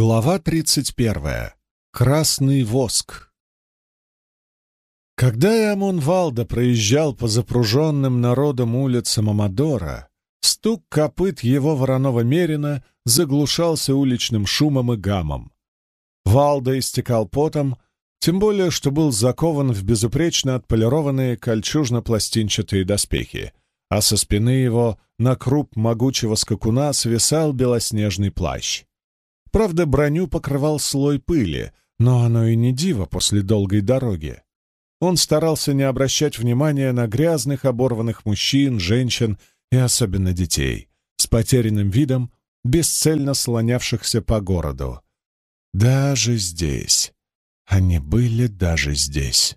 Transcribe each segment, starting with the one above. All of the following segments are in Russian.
Глава 31. Красный воск. Когда Иамон Валда проезжал по запруженным народом улицам Амадора, стук копыт его вороного мерина заглушался уличным шумом и гамом. Валда истекал потом, тем более, что был закован в безупречно отполированные кольчужно-пластинчатые доспехи, а со спины его на круп могучего скакуна свисал белоснежный плащ. Правда, броню покрывал слой пыли, но оно и не диво после долгой дороги. Он старался не обращать внимания на грязных, оборванных мужчин, женщин и особенно детей, с потерянным видом, бесцельно слонявшихся по городу. Даже здесь. Они были даже здесь.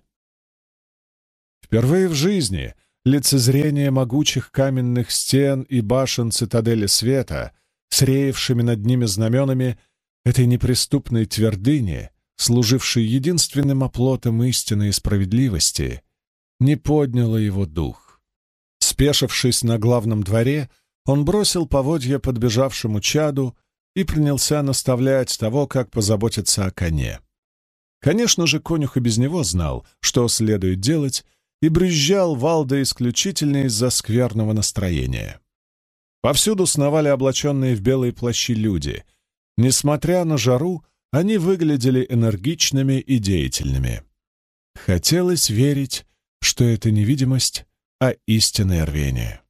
Впервые в жизни лицезрение могучих каменных стен и башен цитадели света — с реевшими над ними знаменами этой неприступной твердыни, служившей единственным оплотом истины и справедливости, не подняло его дух. Спешившись на главном дворе, он бросил поводья подбежавшему чаду и принялся наставлять того, как позаботиться о коне. Конечно же, конюх и без него знал, что следует делать, и брюзжал Валда исключительно из-за скверного настроения. Повсюду сновали облаченные в белые плащи люди. Несмотря на жару, они выглядели энергичными и деятельными. Хотелось верить, что это невидимость, а истинное рвение.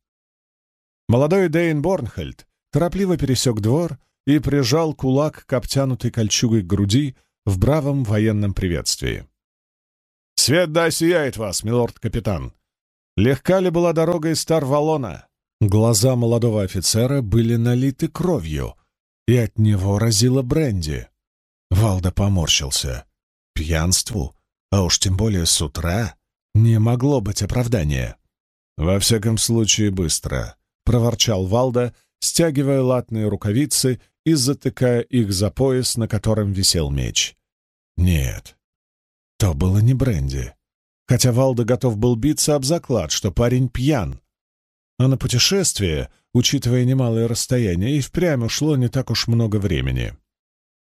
Молодой Дейн Борнхельд торопливо пересек двор и прижал кулак к обтянутой кольчугой груди в бравом военном приветствии. «Свет да сияет вас, милорд-капитан! Легка ли была дорога из Тарвалона? Глаза молодого офицера были налиты кровью, и от него разило бренди. Валда поморщился. Пьянству, а уж тем более с утра, не могло быть оправдания. «Во всяком случае, быстро», — проворчал Валда, стягивая латные рукавицы и затыкая их за пояс, на котором висел меч. «Нет, то было не бренди. Хотя Валда готов был биться об заклад, что парень пьян, а на путешествие, учитывая немалое расстояние, и впрямь ушло не так уж много времени.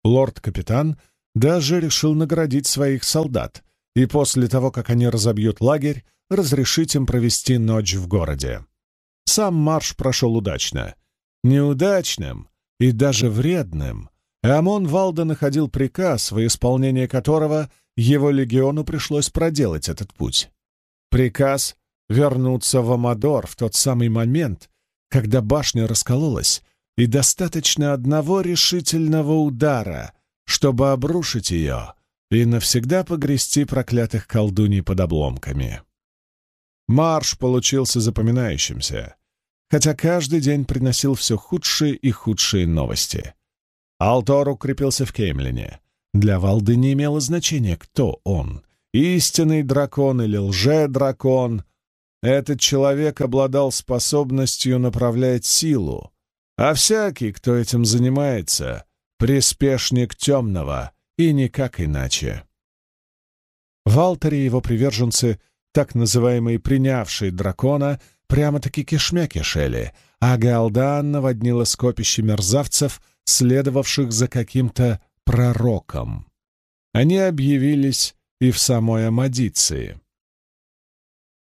Лорд-капитан даже решил наградить своих солдат и после того, как они разобьют лагерь, разрешить им провести ночь в городе. Сам марш прошел удачно. Неудачным и даже вредным Эамон Валда находил приказ, во исполнение которого его легиону пришлось проделать этот путь. Приказ вернуться в Амадор в тот самый момент, когда башня раскололась, и достаточно одного решительного удара, чтобы обрушить ее и навсегда погрести проклятых колдуней под обломками. Марш получился запоминающимся, хотя каждый день приносил все худшие и худшие новости. Алтор укрепился в Кеймлине. Для Валды не имело значения, кто он — истинный дракон или лже-дракон, этот человек обладал способностью направлять силу, а всякий, кто этим занимается, приспешник темного, и никак иначе. В алтаре его приверженцы, так называемые принявшие дракона, прямо-таки кишмя кишели, а Галдан наводнила скопище мерзавцев, следовавших за каким-то пророком. Они объявились и в самой Амадиции.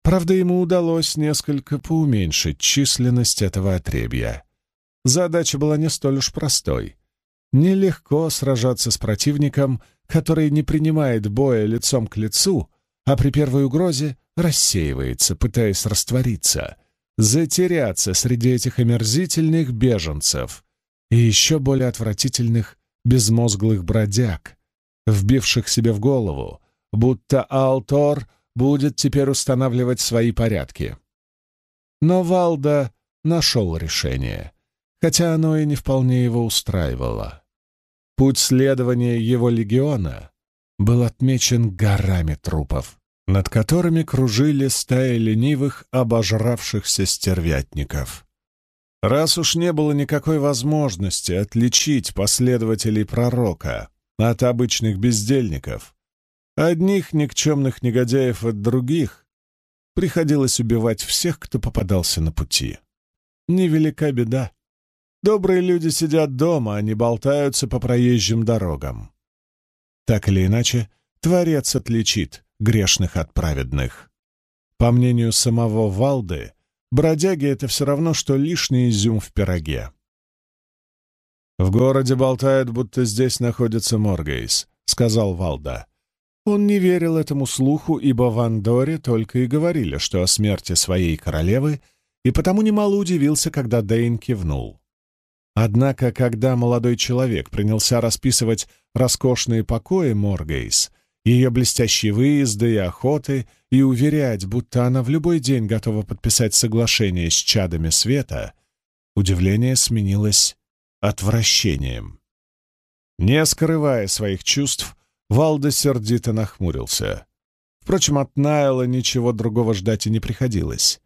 Правда, ему удалось несколько поуменьшить численность этого отребья. Задача была не столь уж простой. Нелегко сражаться с противником, который не принимает боя лицом к лицу, а при первой угрозе рассеивается, пытаясь раствориться, затеряться среди этих омерзительных беженцев и еще более отвратительных безмозглых бродяг, вбивших себе в голову, будто Алтор — будет теперь устанавливать свои порядки. Но Валда нашел решение, хотя оно и не вполне его устраивало. Путь следования его легиона был отмечен горами трупов, над которыми кружили стаи ленивых, обожравшихся стервятников. Раз уж не было никакой возможности отличить последователей пророка от обычных бездельников, Одних никчемных негодяев от других приходилось убивать всех, кто попадался на пути. Невелика беда. Добрые люди сидят дома, не болтаются по проезжим дорогам. Так или иначе, Творец отличит грешных от праведных. По мнению самого Валды, бродяги — это все равно, что лишний изюм в пироге. «В городе болтают, будто здесь находится Моргейс», — сказал Валда. Он не верил этому слуху, ибо в Андоре только и говорили, что о смерти своей королевы, и потому немало удивился, когда Дейн кивнул. Однако, когда молодой человек принялся расписывать роскошные покои Моргейс, ее блестящие выезды и охоты, и уверять, будто она в любой день готова подписать соглашение с чадами света, удивление сменилось отвращением. Не скрывая своих чувств, Валда сердито нахмурился. Впрочем, от Найла ничего другого ждать и не приходилось.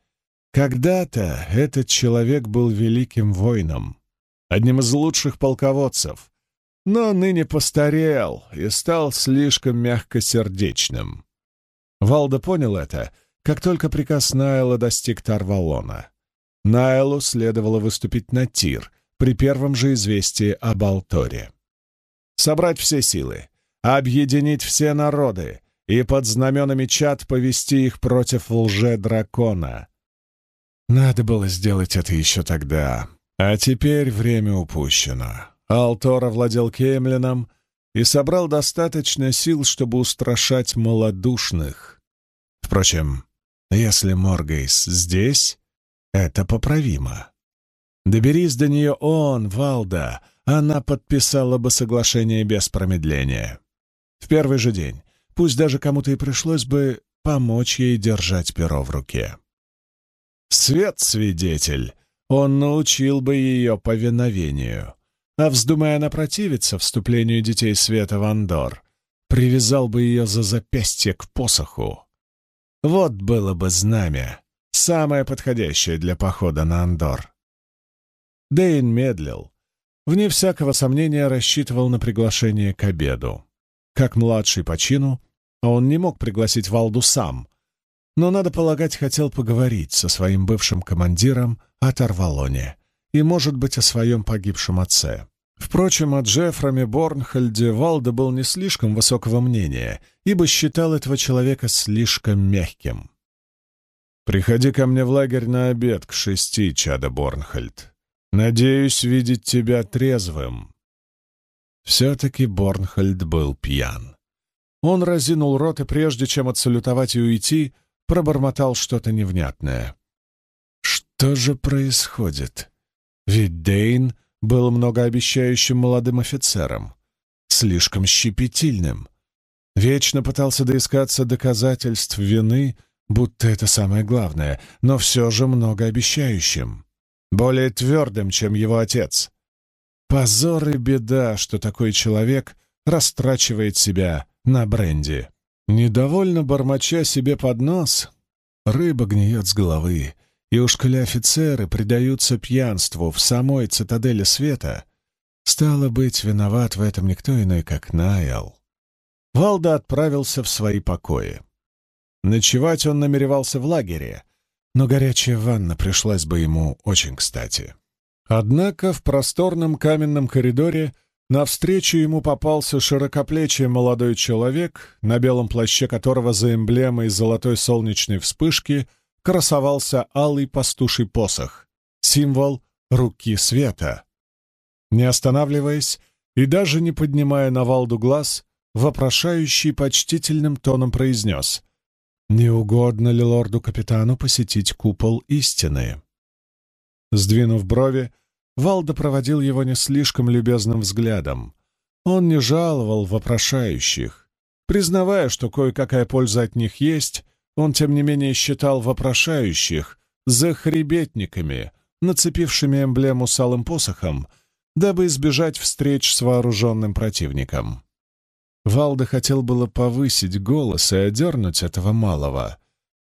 Когда-то этот человек был великим воином, одним из лучших полководцев, но ныне постарел и стал слишком мягкосердечным. Валда понял это, как только приказ Найла достиг Тарвалона. Найлу следовало выступить на тир при первом же известии об Алторе. Собрать все силы, объединить все народы и под знаменами чад повести их против лже-дракона. Надо было сделать это еще тогда, а теперь время упущено. Алтор овладел Кеймлином и собрал достаточно сил, чтобы устрашать малодушных. Впрочем, если Моргейс здесь, это поправимо. Доберись до нее он, Валда, она подписала бы соглашение без промедления. В первый же день, пусть даже кому-то и пришлось бы помочь ей держать перо в руке. Свет-свидетель, он научил бы ее повиновению, а вздумая она противиться вступлению детей света в Андор, привязал бы ее за запястье к посоху. Вот было бы знамя, самое подходящее для похода на Андор. Дейн медлил. Вне всякого сомнения рассчитывал на приглашение к обеду. Как младший по чину, он не мог пригласить Валду сам, но, надо полагать, хотел поговорить со своим бывшим командиром о Тарвалоне и, может быть, о своем погибшем отце. Впрочем, о Джеффраме Борнхольде Валда был не слишком высокого мнения, ибо считал этого человека слишком мягким. «Приходи ко мне в лагерь на обед к шести, Чада Борнхольд. Надеюсь видеть тебя трезвым». Все-таки Борнхольд был пьян. Он разинул рот и, прежде чем отсалютовать и уйти, пробормотал что-то невнятное. Что же происходит? Ведь Дейн был многообещающим молодым офицером, слишком щепетильным. Вечно пытался доискаться доказательств вины, будто это самое главное, но все же многообещающим, более твердым, чем его отец. Позор и беда, что такой человек растрачивает себя на бренди. Недовольно бормоча себе под нос, рыба гниет с головы, и уж коли офицеры предаются пьянству в самой цитадели света, стало быть, виноват в этом никто иной, как Найл. Валда отправился в свои покои. Ночевать он намеревался в лагере, но горячая ванна пришлась бы ему очень кстати. Однако в просторном каменном коридоре навстречу ему попался широкоплечий молодой человек, на белом плаще которого за эмблемой золотой солнечной вспышки — красовался алый пастуший посох, символ руки света. Не останавливаясь и даже не поднимая на Валду глаз, вопрошающий почтительным тоном произнес «Не угодно ли лорду-капитану посетить купол истины?» Сдвинув брови, Валда проводил его не слишком любезным взглядом. Он не жаловал вопрошающих, признавая, что кое-какая польза от них есть, он, тем не менее, считал вопрошающих захребетниками, нацепившими эмблему с алым посохом, дабы избежать встреч с вооруженным противником. Валда хотел было повысить голос и одернуть этого малого,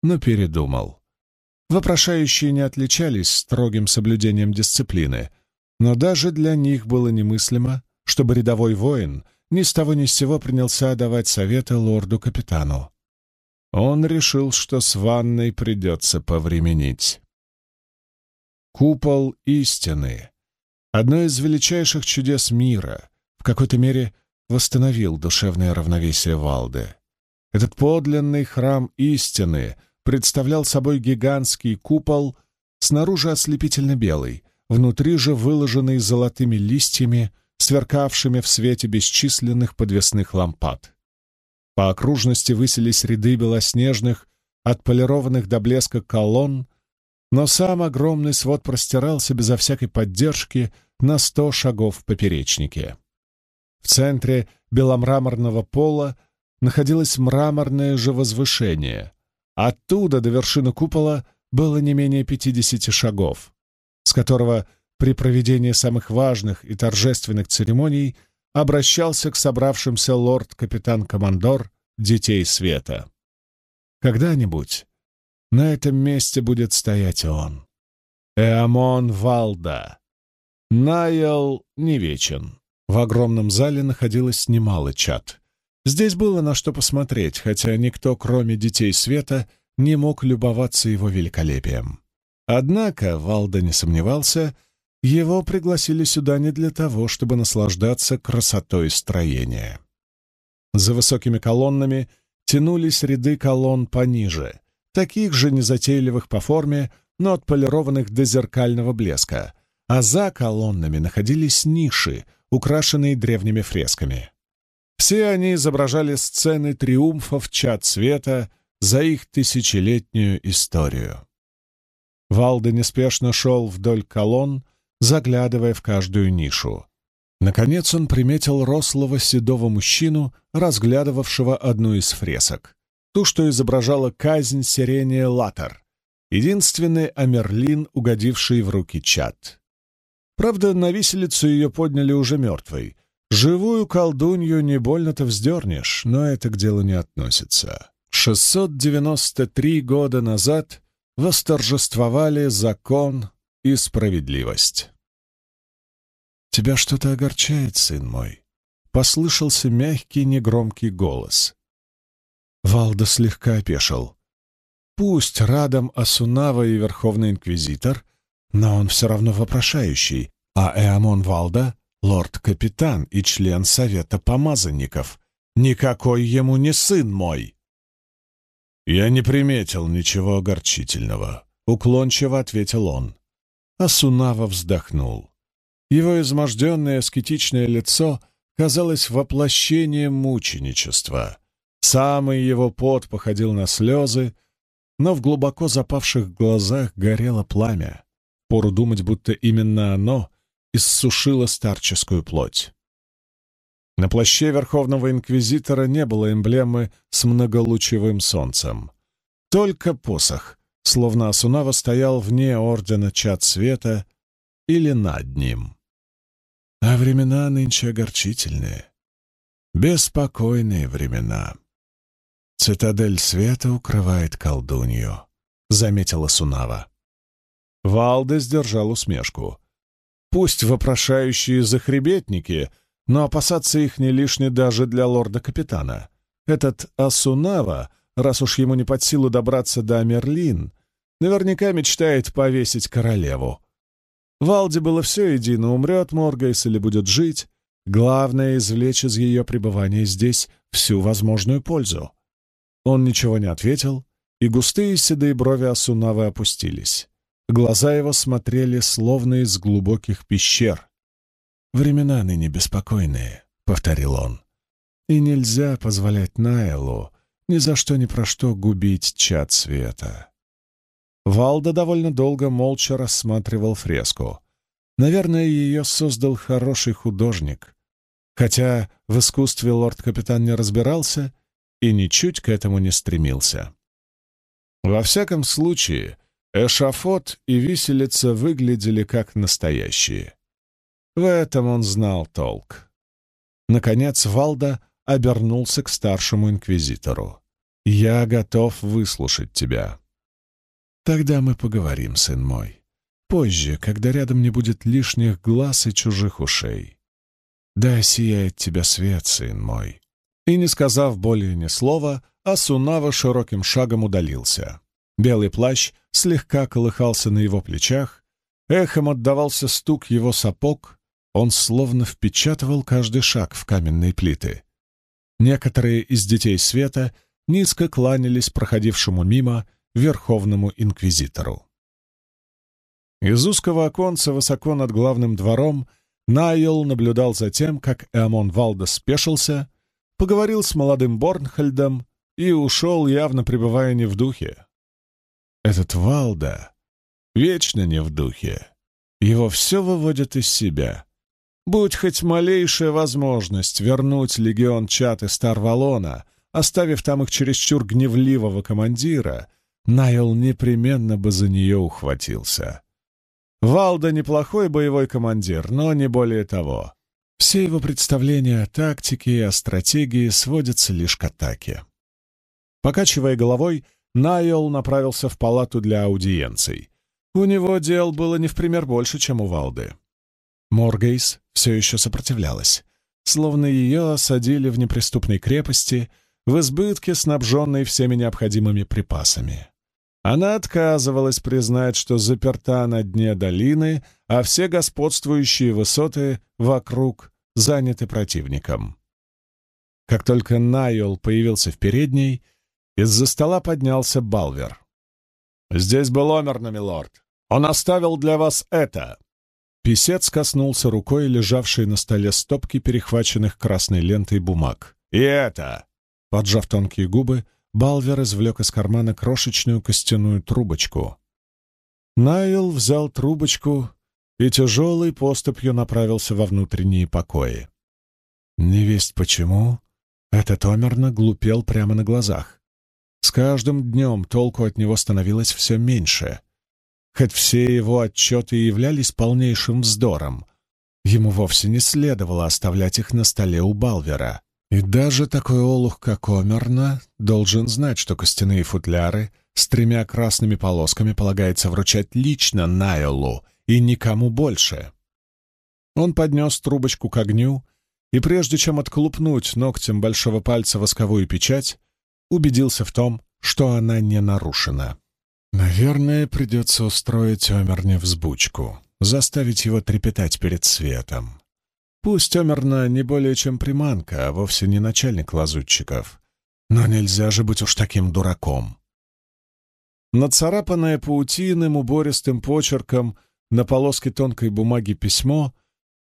но передумал. Вопрошающие не отличались строгим соблюдением дисциплины, но даже для них было немыслимо, чтобы рядовой воин ни с того ни с сего принялся давать советы лорду-капитану. Он решил, что с ванной придется повременить. Купол истины. одно из величайших чудес мира, в какой-то мере восстановил душевное равновесие Валды. Этот подлинный храм истины представлял собой гигантский купол, снаружи ослепительно белый, внутри же выложенный золотыми листьями, сверкавшими в свете бесчисленных подвесных лампад. По окружности высились ряды белоснежных, отполированных до блеска колонн, но сам огромный свод простирался безо всякой поддержки на сто шагов в поперечнике. В центре беломраморного пола находилось мраморное же возвышение. Оттуда до вершины купола было не менее пятидесяти шагов, с которого при проведении самых важных и торжественных церемоний обращался к собравшимся лорд-капитан-командор Детей Света. Когда-нибудь на этом месте будет стоять он. Эамон Валда. Найл не вечен. В огромном зале находилось немало чад. Здесь было на что посмотреть, хотя никто, кроме Детей Света, не мог любоваться его великолепием. Однако Валда не сомневался, его пригласили сюда не для того, чтобы наслаждаться красотой строения. За высокими колоннами тянулись ряды колонн пониже, таких же незатейливых по форме, но отполированных до зеркального блеска, а за колоннами находились ниши, украшенные древними фресками. Все они изображали сцены триумфов чад света за их тысячелетнюю историю. Валда неспешно шел вдоль колонн, заглядывая в каждую нишу. Наконец он приметил рослого седого мужчину, разглядывавшего одну из фресок, ту, что изображала казнь Сирения Латер, единственный Амерлин, угодивший в руки чад. Правда, на виселицу ее подняли уже мертвой. Живую колдунью не больно-то вздернешь, но это к делу не относится. 693 года назад восторжествовали закон и справедливость. «Тебя что-то огорчает, сын мой?» — послышался мягкий, негромкий голос. Валда слегка опешил. Пусть Радам Асунава и Верховный Инквизитор, но он все равно вопрошающий, а Эамон Валда — лорд-капитан и член Совета Помазанников. Никакой ему не сын мой. «Я не приметил ничего огорчительного», — уклончиво ответил он. Асунава вздохнул. Его изможденное аскетичное лицо казалось воплощением мученичества. Самый его пот походил на слезы, но в глубоко запавших глазах горело пламя. Пору думать, будто именно оно иссушило старческую плоть. На плаще Верховного Инквизитора не было эмблемы с многолучевым солнцем. Только посох, словно Асунава стоял вне Ордена Чад Света или над ним. А времена нынче огорчительные, беспокойные времена. «Цитадель света укрывает колдунью», — заметила Сунава. Валде сдержал усмешку. «Пусть вопрошающие захребетники, но опасаться их не лишне даже для лорда-капитана. Этот Асунава, раз уж ему не под силу добраться до Мерлин, наверняка мечтает повесить королеву. Валде было все едино, умрет Моргайс или будет жить. Главное — извлечь из ее пребывания здесь всю возможную пользу. Он ничего не ответил, и густые седые брови Асунавы опустились. Глаза его смотрели словно из глубоких пещер. «Времена ныне беспокойные», — повторил он. «И нельзя позволять Найлу ни за что ни про что губить чад света. Валда довольно долго молча рассматривал фреску. Наверное, ее создал хороший художник. Хотя в искусстве лорд-капитан не разбирался и ничуть к этому не стремился. Во всяком случае, эшафот и виселица выглядели как настоящие. В этом он знал толк. Наконец Валда обернулся к старшему инквизитору. «Я готов выслушать тебя». Тогда мы поговорим, сын мой. Позже, когда рядом не будет лишних глаз и чужих ушей. Да сияет тебя свет, сын мой. И, не сказав более ни слова, Асунава широким шагом удалился. Белый плащ слегка колыхался на его плечах, Эхом отдавался стук его сапог, он словно впечатывал каждый шаг в каменные плиты. Некоторые из детей света низко кланялись проходившему мимо Верховному Инквизитору. Из узкого оконца высоко над главным двором Найел наблюдал за тем, как Эамон Валда спешился, поговорил с молодым Борнхальдом и ушел, явно пребывая не в духе. Этот Валда вечно не в духе. Его все выводит из себя. Будь хоть малейшая возможность вернуть легион Чаты Старвалона, оставив там их чересчур гневливого командира, Найл непременно бы за нее ухватился. Валда неплохой боевой командир, но не более того. Все его представления о тактике и о стратегии сводятся лишь к атаке. Покачивая головой, Найол направился в палату для аудиенций. У него дел было не в пример больше, чем у Валды. Моргейс все еще сопротивлялась, словно ее осадили в неприступной крепости, в избытке, снабженной всеми необходимыми припасами. Она отказывалась признать, что заперта на дне долины, а все господствующие высоты вокруг заняты противником. Как только Найол появился в передней, из-за стола поднялся Балвер. «Здесь был Омерна, милорд. Он оставил для вас это!» Песец коснулся рукой лежавшей на столе стопки перехваченных красной лентой бумаг. «И это!» Поджав тонкие губы, Балвер извлек из кармана крошечную костяную трубочку. Найл взял трубочку и тяжелой поступью направился во внутренние покои. Невесть почему, этот Омерно глупел прямо на глазах. С каждым днем толку от него становилось все меньше. Хоть все его отчеты и являлись полнейшим вздором, ему вовсе не следовало оставлять их на столе у Балвера. И даже такой олух, как Омерна, должен знать, что костяные футляры с тремя красными полосками полагается вручать лично Найлу и никому больше. Он поднес трубочку к огню и, прежде чем отклупнуть ногтем большого пальца восковую печать, убедился в том, что она не нарушена. Наверное, придется устроить Омерне взбучку, заставить его трепетать перед светом. Пусть Омерна не более чем приманка, а вовсе не начальник лазутчиков. Но нельзя же быть уж таким дураком. Нацарапанное паутиным убористым почерком на полоске тонкой бумаги письмо,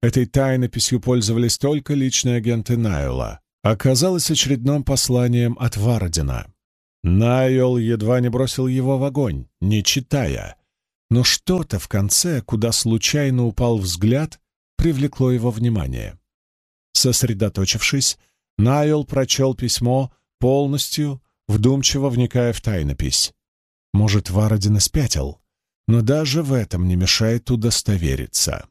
этой тайнописью пользовались только личные агенты Найла, оказалось очередным посланием от Вардина. Найл едва не бросил его в огонь, не читая. Но что-то в конце, куда случайно упал взгляд, привлекло его внимание. Сосредоточившись, Найл прочел письмо полностью, вдумчиво вникая в тайнопись. Может, Вародин спятил, но даже в этом не мешает удостовериться.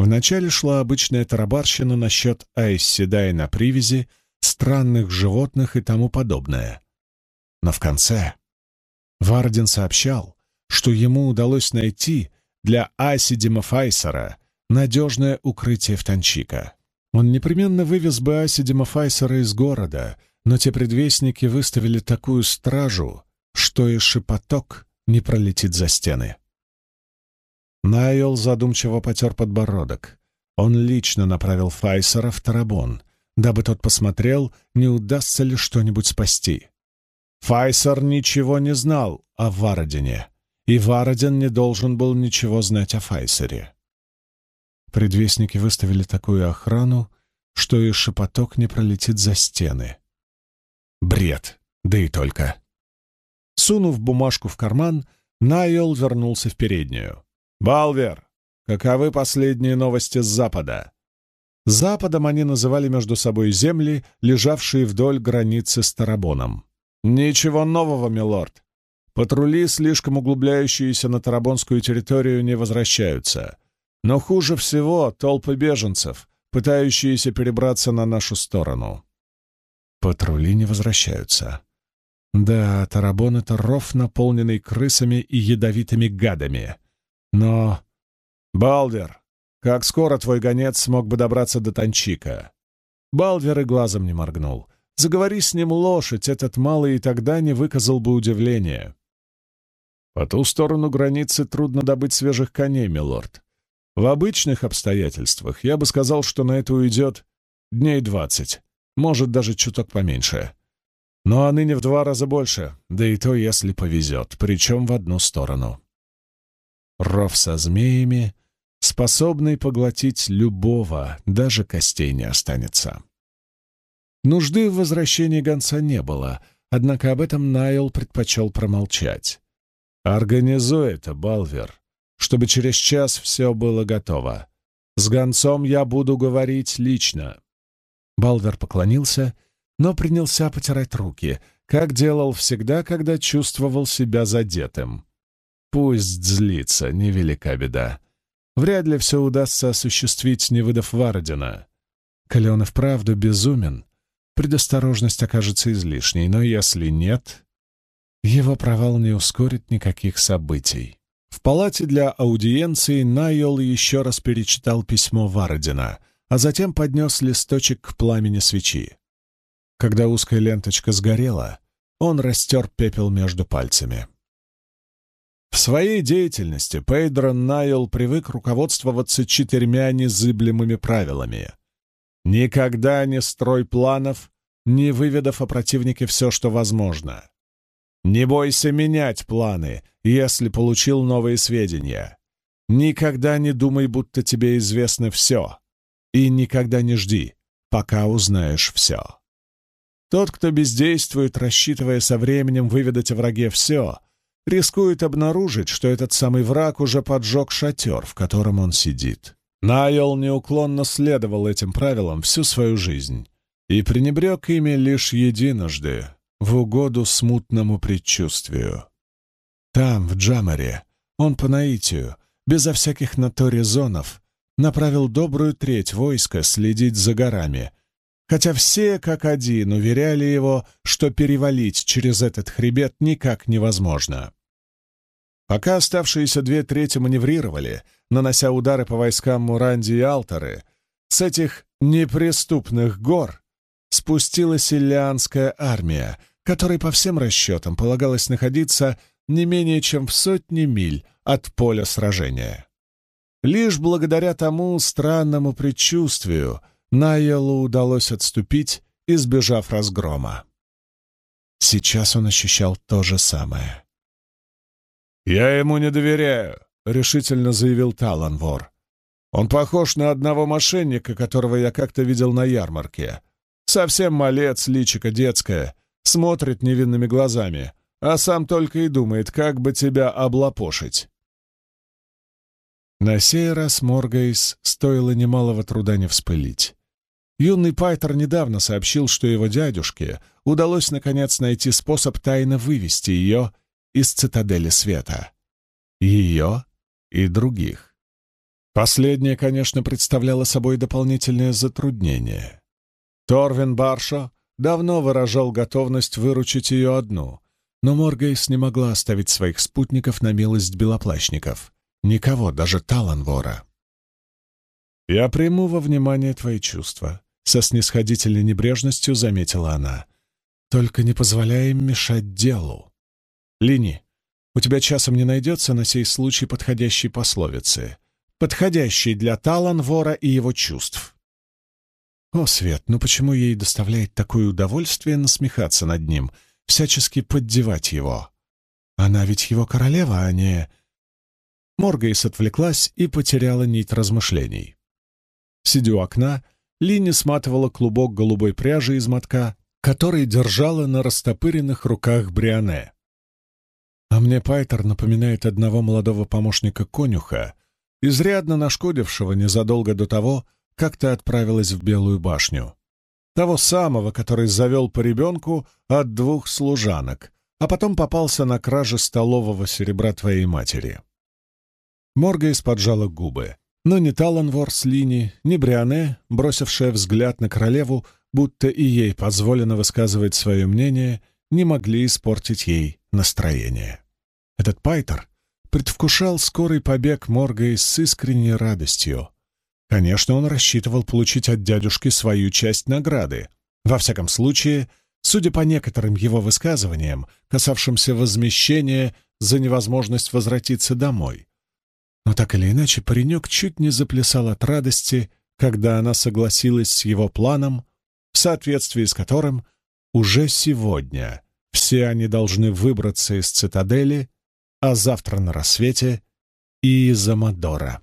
Вначале шла обычная тарабарщина насчет Айсседай на привязи, странных животных и тому подобное. Но в конце Вардин сообщал, что ему удалось найти для Асидима Файсера надежное укрытие в Танчика. Он непременно вывез бы Асидима Файсера из города, но те предвестники выставили такую стражу, что и шепоток не пролетит за стены. Найл задумчиво потер подбородок. Он лично направил Файсера в Тарабон, дабы тот посмотрел, не удастся ли что-нибудь спасти. Файсер ничего не знал о Вародине, и Вародин не должен был ничего знать о Файсере. Предвестники выставили такую охрану, что и шепоток не пролетит за стены. Бред, да и только. Сунув бумажку в карман, Найол вернулся в переднюю. «Балвер, каковы последние новости с Запада?» Западом они называли между собой земли, лежавшие вдоль границы с Тарабоном. «Ничего нового, милорд. Патрули, слишком углубляющиеся на Тарабонскую территорию, не возвращаются. Но хуже всего толпы беженцев, пытающиеся перебраться на нашу сторону. Патрули не возвращаются. Да, Тарабон — это ров, наполненный крысами и ядовитыми гадами. Но... Балдер, как скоро твой гонец смог бы добраться до Танчика? Балдер и глазом не моргнул. Заговори с ним лошадь, этот малый и тогда не выказал бы удивления. По ту сторону границы трудно добыть свежих коней, милорд. В обычных обстоятельствах я бы сказал, что на это уйдет дней двадцать, может, даже чуток поменьше. Ну а ныне в два раза больше, да и то, если повезет, причем в одну сторону. Ров со змеями, способный поглотить любого, даже костей не останется. Нужды в возвращении гонца не было, однако об этом Найл предпочел промолчать. «Организуй это, Балвер, чтобы через час все было готово. С гонцом я буду говорить лично». Балвер поклонился, но принялся потирать руки, как делал всегда, когда чувствовал себя задетым. Пусть злится, невелика беда. Вряд ли все удастся осуществить, не выдав Вардина. Коли он и вправду безумен, предосторожность окажется излишней, но если нет, его провал не ускорит никаких событий. В палате для аудиенции Найол еще раз перечитал письмо Вардина, а затем поднес листочек к пламени свечи. Когда узкая ленточка сгорела, он растер пепел между пальцами. В своей деятельности Пейдрон Найл привык руководствоваться четырьмя незыблемыми правилами. Никогда не строй планов, не выведав о противнике все, что возможно. Не бойся менять планы, если получил новые сведения. Никогда не думай, будто тебе известно все. И никогда не жди, пока узнаешь все. Тот, кто бездействует, рассчитывая со временем выведать о враге все, рискует обнаружить, что этот самый враг уже поджег шатер, в котором он сидит. Найол неуклонно следовал этим правилам всю свою жизнь и пренебрег ими лишь единожды, в угоду смутному предчувствию. Там, в Джамаре, он по наитию, безо всяких на то резонов, направил добрую треть войска следить за горами, хотя все как один уверяли его, что перевалить через этот хребет никак невозможно. Пока оставшиеся две трети маневрировали, нанося удары по войскам Муранди и Алтары, с этих неприступных гор спустилась иллианская армия, которой по всем расчетам полагалось находиться не менее чем в сотне миль от поля сражения. Лишь благодаря тому странному предчувствию Найелу удалось отступить, избежав разгрома. Сейчас он ощущал то же самое. «Я ему не доверяю», — решительно заявил Таланвор. «Он похож на одного мошенника, которого я как-то видел на ярмарке. Совсем малец, личико детское, смотрит невинными глазами, а сам только и думает, как бы тебя облапошить». На сей раз Моргейс стоило немалого труда не вспылить. Юный Пайтер недавно сообщил, что его дядюшке удалось наконец найти способ тайно вывести ее из цитадели света. Ее и других. Последнее, конечно, представляло собой дополнительное затруднение. Торвин Баршо давно выражал готовность выручить ее одну, но Моргейс не могла оставить своих спутников на милость белоплащников. Никого, даже Таланвора. «Я приму во внимание твои чувства», — со снисходительной небрежностью заметила она. «Только не позволяй им мешать делу». Лини, у тебя часом не найдется на сей случай подходящей пословицы, подходящей для Таланвора и его чувств. О, Свет, ну почему ей доставляет такое удовольствие насмехаться над ним, всячески поддевать его? Она ведь его королева, а не... Моргейс отвлеклась и потеряла нить размышлений. Сидя у окна, Лини сматывала клубок голубой пряжи из мотка, который держала на растопыренных руках Бриане. А мне Пайтер напоминает одного молодого помощника конюха, изрядно нашкодившего незадолго до того, как ты отправилась в Белую башню. Того самого, который завел по ребенку от двух служанок, а потом попался на краже столового серебра твоей матери. Морга исподжала губы, но ни Таланвор с Лини, ни Бриане, бросившая взгляд на королеву, будто и ей позволено высказывать свое мнение, не могли испортить ей настроение. Этот Пайтер предвкушал скорый побег Моргой с искренней радостью. Конечно, он рассчитывал получить от дядюшки свою часть награды. Во всяком случае, судя по некоторым его высказываниям, касавшимся возмещения за невозможность возвратиться домой. Но так или иначе, паренек чуть не заплясал от радости, когда она согласилась с его планом, в соответствии с которым уже сегодня все они должны выбраться из цитадели, а завтра на рассвете и из Амадора.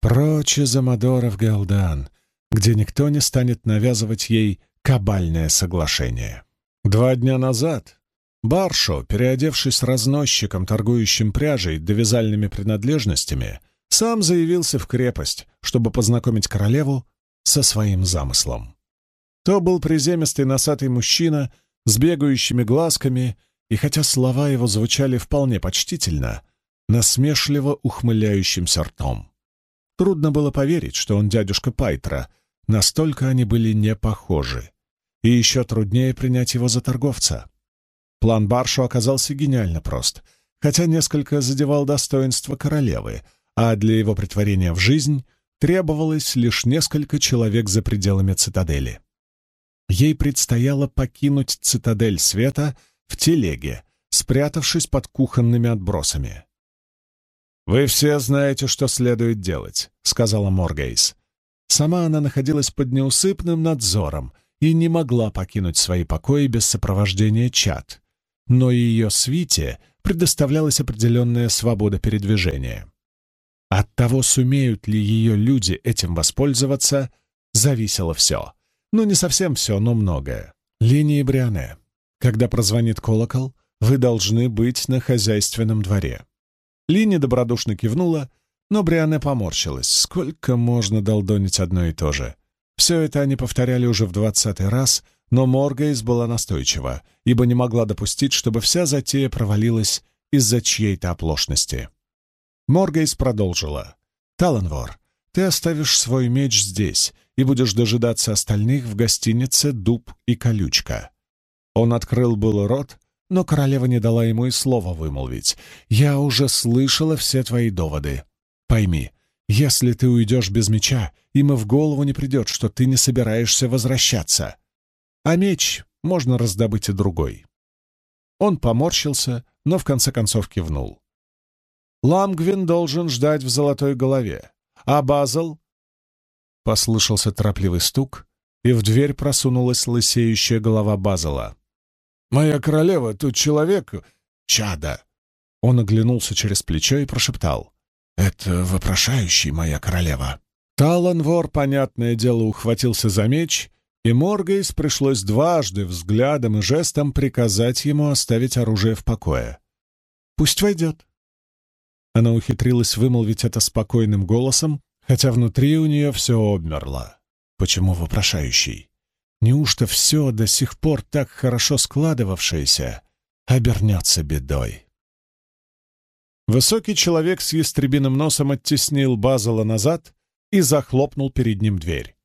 Прочь из Амадора в Галдан, где никто не станет навязывать ей кабальное соглашение. Два дня назад Баршо, переодевшись разносчиком, торгующим пряжей да вязальными принадлежностями, сам заявился в крепость, чтобы познакомить королеву со своим замыслом. То был приземистый носатый мужчина с бегающими глазками, и хотя слова его звучали вполне почтительно, насмешливо ухмыляющимся ртом. Трудно было поверить, что он дядюшка Пайтра, настолько они были не похожи. И еще труднее принять его за торговца. План Баршу оказался гениально прост, хотя несколько задевал достоинство королевы, а для его притворения в жизнь требовалось лишь несколько человек за пределами цитадели. Ей предстояло покинуть цитадель света в телеге, спрятавшись под кухонными отбросами. «Вы все знаете, что следует делать», — сказала Моргейс. Сама она находилась под неусыпным надзором и не могла покинуть свои покои без сопровождения чад, но ее свите предоставлялась определенная свобода передвижения. От того, сумеют ли ее люди этим воспользоваться, зависело все. Ну, не совсем все, но многое. Линии Бриане. Когда прозвонит колокол, вы должны быть на хозяйственном дворе. Лини добродушно кивнула, но Бриане поморщилась. Сколько можно долдонить одно и то же? Все это они повторяли уже в двадцатый раз, но Моргейс была настойчива, ибо не могла допустить, чтобы вся затея провалилась из-за чьей-то оплошности. Моргейс продолжила. «Таланвор, ты оставишь свой меч здесь и будешь дожидаться остальных в гостинице «Дуб и колючка». Он открыл был рот, но королева не дала ему и слова вымолвить. «Я уже слышала все твои доводы. Пойми, если ты уйдешь без меча, им и в голову не придет, что ты не собираешься возвращаться. А меч можно раздобыть и другой. Он поморщился, но в конце концов кивнул. Ламгвин должен ждать в золотой голове, а Базл... Послышался торопливый стук, и в дверь просунулась лысеющая голова Базала. «Моя королева, тут человек... чада!» Он оглянулся через плечо и прошептал. «Это вопрошающий, моя королева». Таланвор, понятное дело, ухватился за меч и Моргейс пришлось дважды взглядом и жестом приказать ему оставить оружие в покое. «Пусть войдет». Она ухитрилась вымолвить это спокойным голосом, хотя внутри у нее все обмерло. Почему вопрошающий? Неужто все до сих пор так хорошо складывавшееся обернется бедой? Высокий человек с ястребиным носом оттеснил Базала назад и захлопнул перед ним дверь.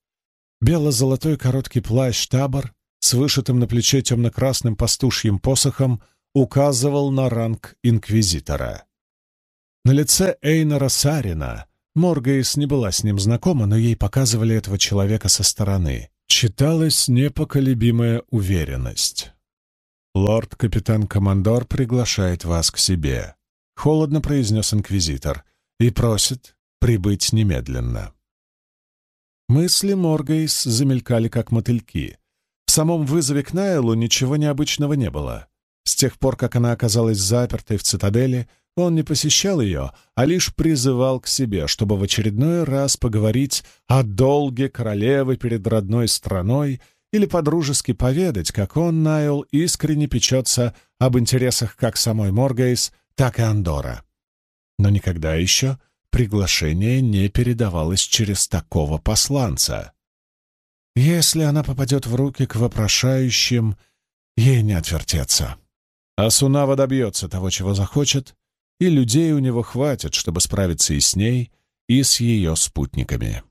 Бело-золотой короткий плащ-табор с вышитым на плече темно-красным пастушьим посохом указывал на ранг инквизитора. На лице Эйнора Сарина Моргейс не была с ним знакома, но ей показывали этого человека со стороны. Читалась непоколебимая уверенность. «Лорд-капитан-командор приглашает вас к себе», — холодно произнес инквизитор, — «и просит прибыть немедленно». Мысли Моргейс замелькали, как мотыльки. В самом вызове к Найлу ничего необычного не было. С тех пор, как она оказалась запертой в цитадели, он не посещал ее, а лишь призывал к себе, чтобы в очередной раз поговорить о долге королевы перед родной страной или подружески поведать, как он, Найл, искренне печется об интересах как самой Моргейс, так и Андора. Но никогда еще приглашение не передавалось через такого посланца. Если она попадет в руки к вопрошающим, ей не отвертеться. А Сунава добьется того, чего захочет, и людей у него хватит, чтобы справиться и с ней, и с ее спутниками.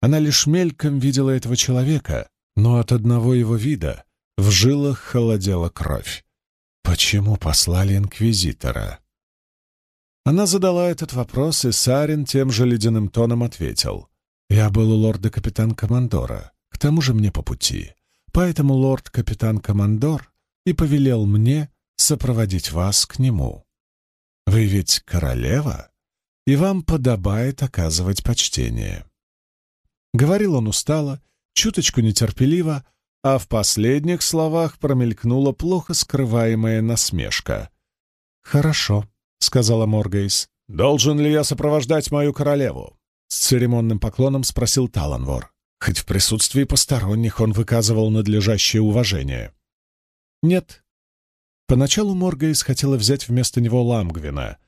Она лишь мельком видела этого человека, но от одного его вида в жилах холодела кровь. Почему послали инквизитора? Она задала этот вопрос, и Сарин тем же ледяным тоном ответил. «Я был у лорда-капитан-командора, к тому же мне по пути. Поэтому лорд-капитан-командор и повелел мне сопроводить вас к нему. Вы ведь королева, и вам подобает оказывать почтение. Говорил он устало, чуточку нетерпеливо, а в последних словах промелькнула плохо скрываемая насмешка. «Хорошо», — сказала Моргейс. «Должен ли я сопровождать мою королеву?» С церемонным поклоном спросил Таланвор. Хоть в присутствии посторонних он выказывал надлежащее уважение. «Нет». Поначалу Моргейс хотела взять вместо него Ламгвина,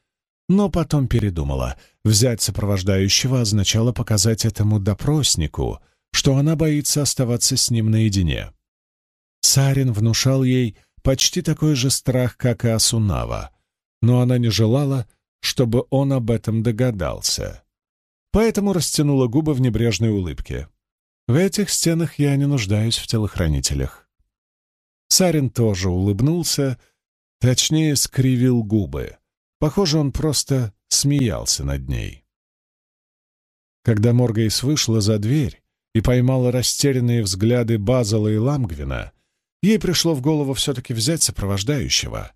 но потом передумала. Взять сопровождающего означало показать этому допроснику, что она боится оставаться с ним наедине. Сарин внушал ей почти такой же страх, как и Асунава, но она не желала, чтобы он об этом догадался. Поэтому растянула губы в небрежной улыбке. В этих стенах я не нуждаюсь в телохранителях. Сарин тоже улыбнулся, точнее, скривил губы. Похоже, он просто смеялся над ней. Когда Моргейс вышла за дверь и поймала растерянные взгляды Базала и Ламгвина, ей пришло в голову все-таки взять сопровождающего,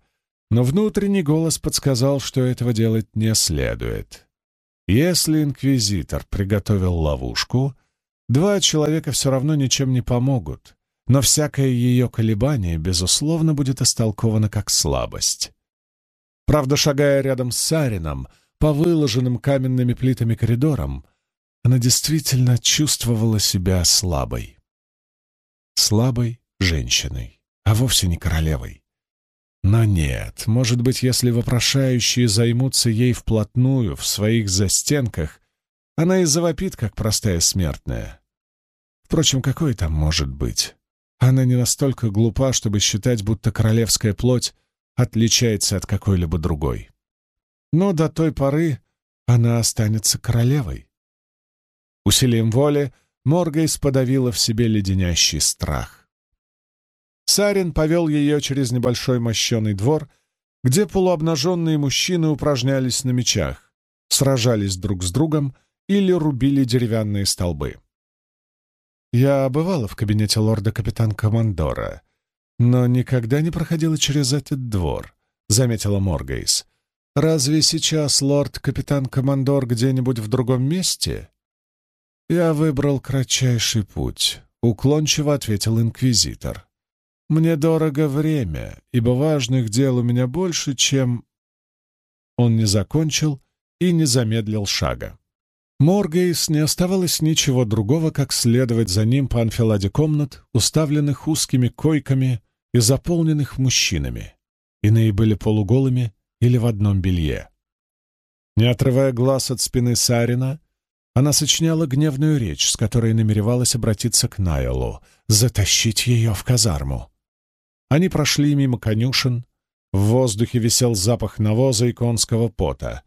но внутренний голос подсказал, что этого делать не следует. Если инквизитор приготовил ловушку, два человека все равно ничем не помогут, но всякое ее колебание, безусловно, будет истолковано как слабость. Правда, шагая рядом с Сарином, по выложенным каменными плитами коридорам, она действительно чувствовала себя слабой. Слабой женщиной, а вовсе не королевой. Но нет, может быть, если вопрошающие займутся ей вплотную в своих застенках, она и завопит, как простая смертная. Впрочем, какой там может быть? Она не настолько глупа, чтобы считать, будто королевская плоть отличается от какой-либо другой. Но до той поры она останется королевой. Усилием воли Моргейс подавила в себе леденящий страх. Сарин повел ее через небольшой мощеный двор, где полуобнаженные мужчины упражнялись на мечах, сражались друг с другом или рубили деревянные столбы. Я бывала в кабинете лорда-капитан-командора, но никогда не проходила через этот двор, — заметила Моргейс. «Разве сейчас лорд-капитан-командор где-нибудь в другом месте?» «Я выбрал кратчайший путь», — уклончиво ответил инквизитор. Мне дорого время, ибо важных дел у меня больше, чем...» Он не закончил и не замедлил шага. Моргейс не оставалось ничего другого, как следовать за ним по анфиладе комнат, уставленных узкими койками и заполненных мужчинами. Иные были полуголыми или в одном белье. Не отрывая глаз от спины Сарина, она сочиняла гневную речь, с которой намеревалась обратиться к Найлу, затащить ее в казарму. Они прошли мимо конюшен. В воздухе висел запах навоза и конского пота.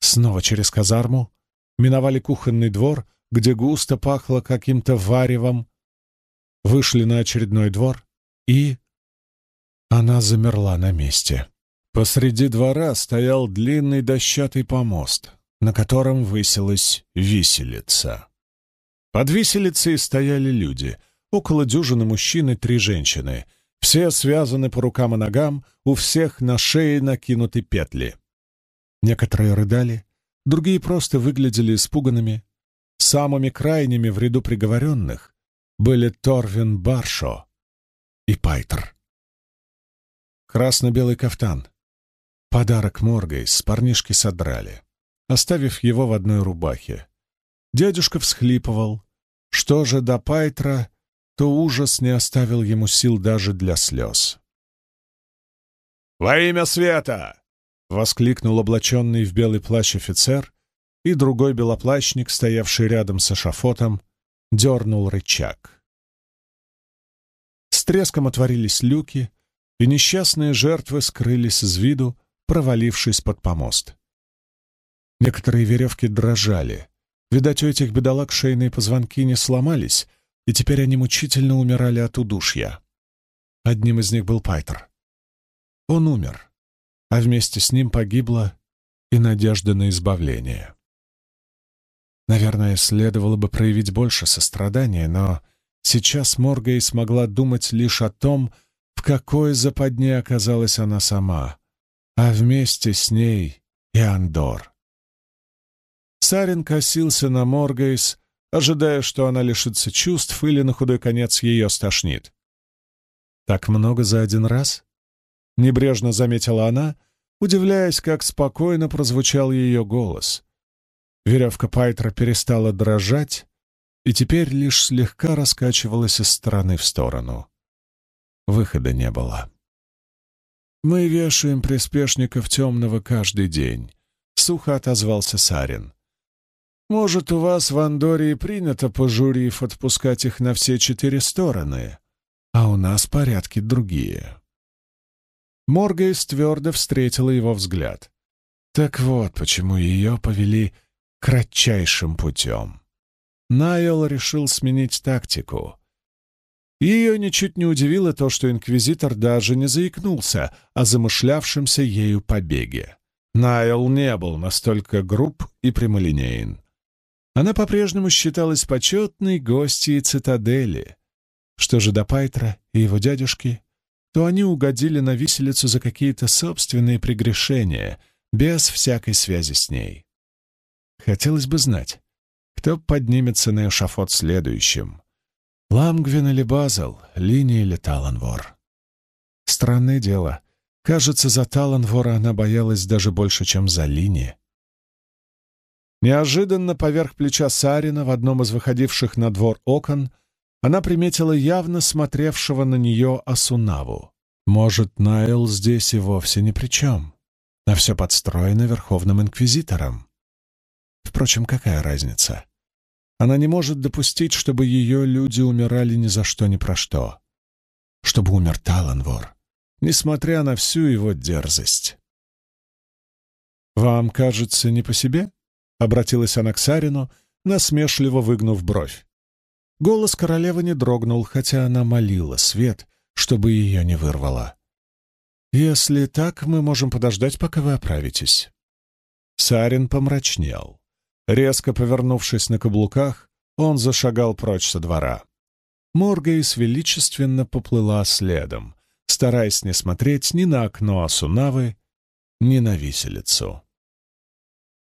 Снова через казарму. Миновали кухонный двор, где густо пахло каким-то варевом. Вышли на очередной двор и... Она замерла на месте. Посреди двора стоял длинный дощатый помост, на котором высилась виселица. Под виселицей стояли люди, около дюжины мужчин и три женщины, все связаны по рукам и ногам, у всех на шее накинуты петли. Некоторые рыдали, другие просто выглядели испуганными. Самыми крайними в ряду приговоренных были Торвин Баршо и Пайтер. Красно-белый кафтан. Подарок Моргой с парнишки содрали, оставив его в одной рубахе. Дядюшка всхлипывал. Что же до Пайтра, то ужас не оставил ему сил даже для слез. «Во имя света!» — воскликнул облаченный в белый плащ офицер, и другой белоплащник, стоявший рядом с эшафотом, дернул рычаг. С треском отворились люки, и несчастные жертвы скрылись из виду, провалившись под помост. Некоторые веревки дрожали. Видать, у этих бедолаг шейные позвонки не сломались, и теперь они мучительно умирали от удушья. Одним из них был Пайтер. Он умер, а вместе с ним погибла и надежда на избавление. Наверное, следовало бы проявить больше сострадания, но сейчас Моргей смогла думать лишь о том, в какой западне оказалась она сама, а вместе с ней и Андор. Сарин косился на Моргейс, ожидая, что она лишится чувств или на худой конец ее стошнит. «Так много за один раз?» — небрежно заметила она, удивляясь, как спокойно прозвучал ее голос. Веревка Пайтра перестала дрожать и теперь лишь слегка раскачивалась из стороны в сторону. Выхода не было. «Мы вешаем приспешников темного каждый день», — сухо отозвался Сарин. «Может, у вас в Андории принято, пожурив, отпускать их на все четыре стороны, а у нас порядки другие». Моргейс твердо встретила его взгляд. Так вот, почему ее повели кратчайшим путем. Найл решил сменить тактику. Ее ничуть не удивило то, что инквизитор даже не заикнулся о замышлявшемся ею побеге. Найл не был настолько груб и прямолинеен. Она по-прежнему считалась почетной гостьей цитадели. Что же до Пайтра и его дядюшки, то они угодили на виселицу за какие-то собственные прегрешения, без всякой связи с ней. Хотелось бы знать, кто поднимется на эшафот следующим. Ламгвин или Базел, Линия или Таланвор. Странное дело. Кажется, за Таланвора она боялась даже больше, чем за Лини. Неожиданно поверх плеча Сарина в одном из выходивших на двор окон она приметила явно смотревшего на нее Асунаву. Может, Найл здесь и вовсе ни при чем, а все подстроено Верховным Инквизитором. Впрочем, какая разница? Она не может допустить, чтобы ее люди умирали ни за что ни про что. Чтобы умер Таланвор, несмотря на всю его дерзость. «Вам кажется не по себе?» — обратилась она к Сарину, насмешливо выгнув бровь. Голос королевы не дрогнул, хотя она молила свет, чтобы ее не вырвало. «Если так, мы можем подождать, пока вы оправитесь». Сарин помрачнел. Резко повернувшись на каблуках, он зашагал прочь со двора. Моргейс величественно поплыла следом, стараясь не смотреть ни на окно Асунавы, ни на виселицу.